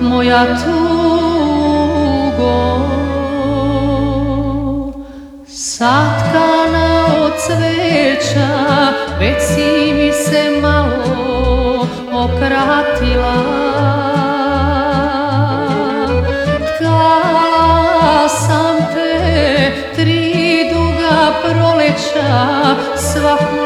moja tugo. Satkana od cveća Već si mi se malo okratila Tkala sam duga proleća Svaku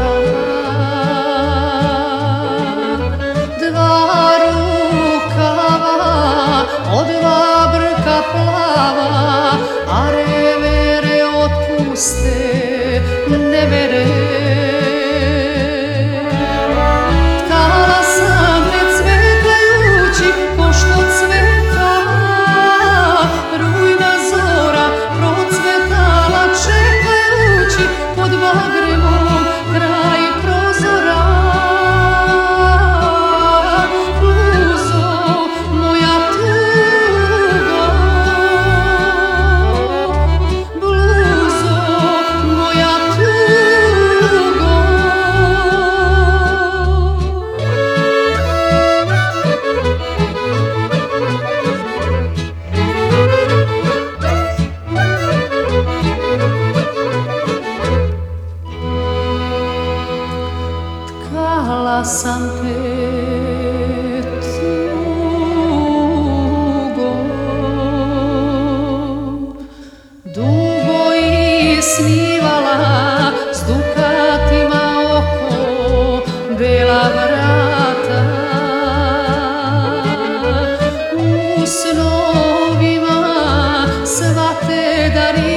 Tkala sam te tugo. Dugo i snivala s dukatima oko bela vrata. U snovima sva te darivala